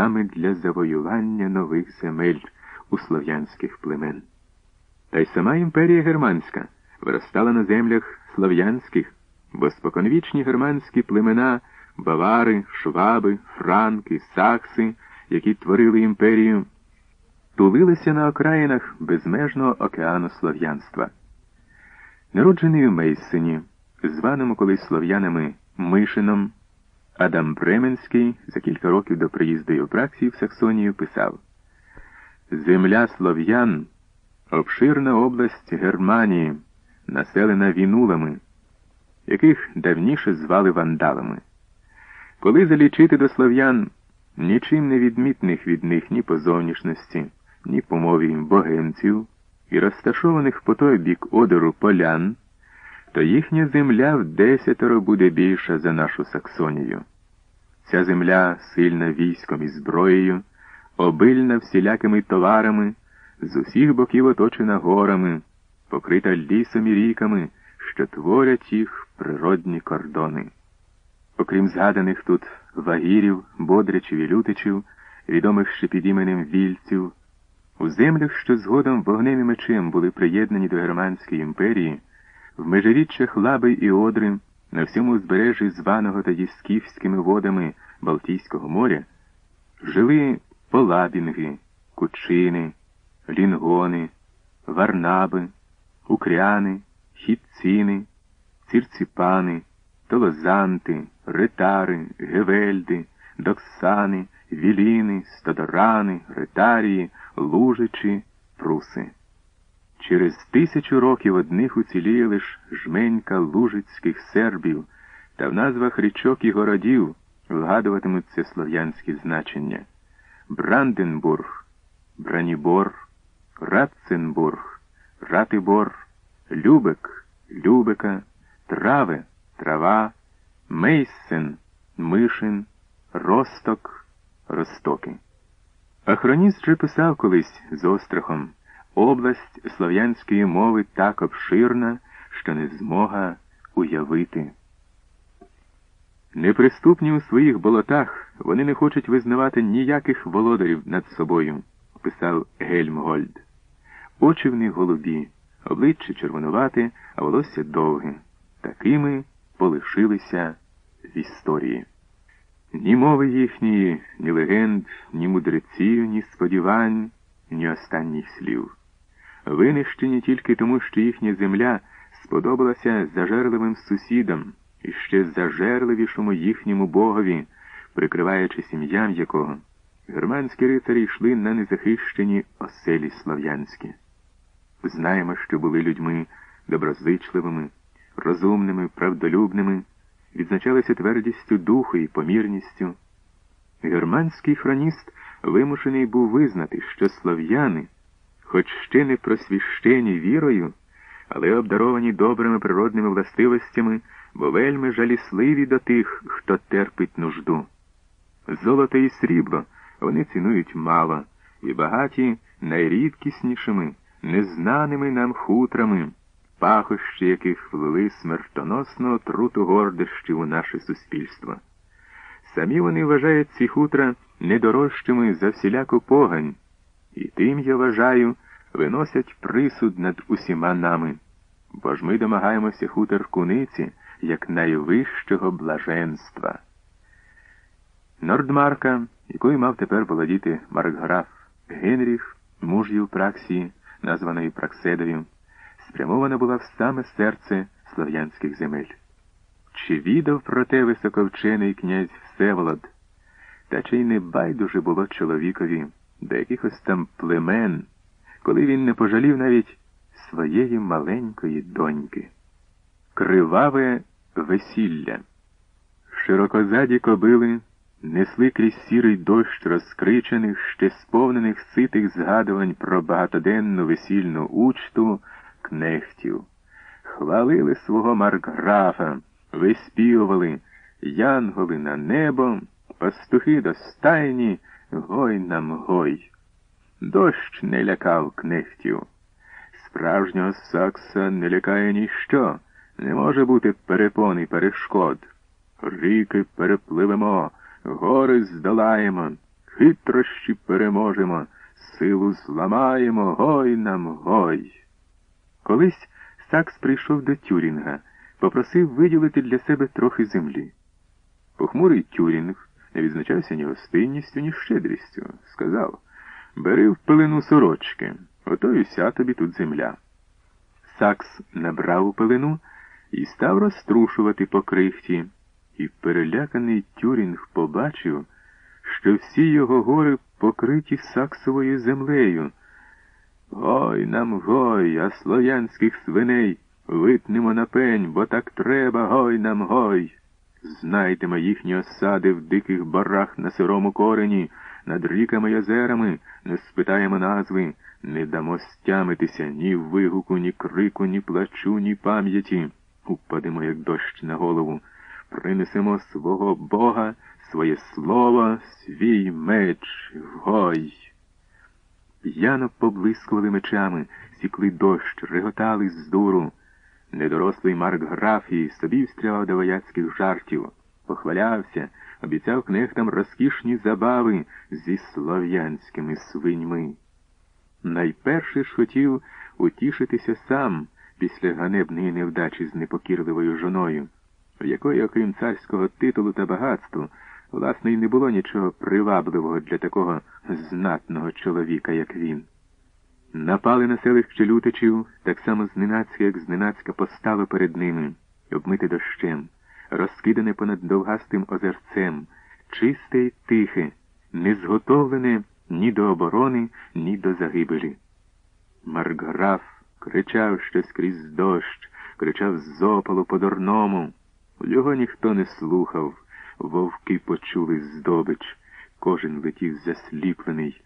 саме для завоювання нових земель у слов'янських племен. Та й сама імперія германська виростала на землях слов'янських, бо споконвічні германські племена бавари, шваби, франки, сакси, які творили імперію, тулилися на окраїнах безмежного океану слов'янства. Народжений у Мейсині, званому колись слов'янами Мишином, Адам Бременський за кілька років до приїзду Євпраксії в Саксонію писав Земля слов'ян обширна область Германії, населена вінулами, яких давніше звали вандалами. Коли залічити до слов'ян нічим не відмітних від них ні по зовнішності, ні по мові богемців і розташованих по той бік одеру полян, то їхня земля в десятеро буде більша за нашу Саксонію. Ця земля сильна військом і зброєю, обильна всілякими товарами, з усіх боків оточена горами, покрита лісом і ріками, що творять їх природні кордони. Окрім згаданих тут вагірів, бодрячів і лютичів, відомих ще під іменем вільців, у землях, що згодом вогнем і мечем були приєднані до Германської імперії, в межиріччях Лаби і Одри, на всьому узбережжі званого тоді скіфськими водами Балтійського моря, жили полабінги, кучини, лінгони, варнаби, укряни, хітціни, цірціпани, толозанти, ретари, гевельди, доксани, віліни, стодорани, ретарії, лужичі, пруси. Через тисячу років одних уціліє лиш жменька лужицьких сербів, та в назвах річок і городів вгадуватимуться слов'янські значення. Бранденбург, Бранібор, Ратценбург, Ратибор, Любек, Любека, Траве, Трава, Мейсен, Мишин, Росток, Ростоки. Ахроніст же писав колись з острахом область слов'янської мови так обширна, що не змога уявити. Неприступні у своїх болотах вони не хочуть визнавати ніяких володарів над собою, писав Гельмгольд. Очі в них голубі, обличчя червонувате, а волосся довге. Такими полишилися в історії. Ні мови їхньої, ні легенд, ні мудреців, ні сподівань, ні останніх слів. Винищені тільки тому, що їхня земля сподобалася зажерливим сусідам і ще зажерливішому їхньому богові, прикриваючи сім'ям якого, германські рицарі йшли на незахищені оселі слов'янські. Знаємо, що були людьми доброзичливими, розумними, правдолюбними, відзначалися твердістю духу і помірністю. Германський хроніст вимушений був визнати, що слов'яни, хоч ще не просвіщені вірою, але обдаровані добрими природними властивостями, бо вельми жалісливі до тих, хто терпить нужду. Золото і срібло вони цінують мало, і багаті найрідкіснішими, незнаними нам хутрами, пахощі яких влили смертоносну отруту гордощів у наше суспільство. Самі вони вважають ці хутра недорожчими за всіляку погань, і тим, я вважаю, виносять присуд над усіма нами, бо ж ми домагаємося хутор куниці як найвищого блаженства. Нордмарка, якою мав тепер володіти маркграф Генріх, муж Євпраксії, названої Пракседою, спрямована була в саме серце слов'янських земель. Чи відав про те високовчений князь Всеволод, та чи й не байдуже було чоловікові до якихось там племен, коли він не пожалів навіть своєї маленької доньки? Криваве весілля. Широкозаді кобили несли крізь сірий дощ розкричених, ще сповнених ситих згадувань про багатоденну весільну учту кнехтів, хвалили свого маркграфа, виспівували янголи на небо, пастухи до стайні, гой нам гой. Дощ не лякав кнехтів. Справжнього сакса не лякає ніщо, не може бути перепон і перешкод. Ріки перепливемо, гори здолаємо, хитрощі переможемо, силу зламаємо, гой нам, гой. Колись Сакс прийшов до Тюрінга, попросив виділити для себе трохи землі. Похмурий Тюрінг не відзначався ні гостинністю, ні щедрістю. Сказав бери в пилину сорочки, ото й уся тобі тут земля. Сакс набрав у пилину і став розтрушувати по крихті, і переляканий Тюрінг побачив, що всі його гори покриті саксовою землею. Гой нам гой, а слов'янських свиней витнемо на пень, бо так треба, гой нам гой. Знайтемо їхні осади в диких барах на сирому корені, над ріками й озерами, не спитаємо назви, не дамо стямитися ні вигуку, ні крику, ні плачу, ні пам'яті. Упадемо, як дощ на голову, принесемо свого Бога, своє слово, свій меч, вгой. П'яно поблискували мечами, сікли дощ, реготали з дуру. Недорослий Марк Графій собі встрявав до вояцьких жартів, похвалявся, обіцяв кнехтам розкішні забави зі слов'янськими свиньми. Найперше ж хотів утішитися сам після ганебної невдачі з непокірливою жоною, в якої, окрім царського титулу та багатства, власне, й не було нічого привабливого для такого знатного чоловіка, як він. Напали на селих челютичів, так само зненацька, як зненацька постало перед ними, обмите дощем, розкидане понад довгастим озерцем, чисте й тихе, не зготовлене ні до оборони, ні до загибелі. Маркграф кричав щось крізь дощ, кричав з опалу по-дурному. Його ніхто не слухав, вовки почули здобич, кожен летів засліплений.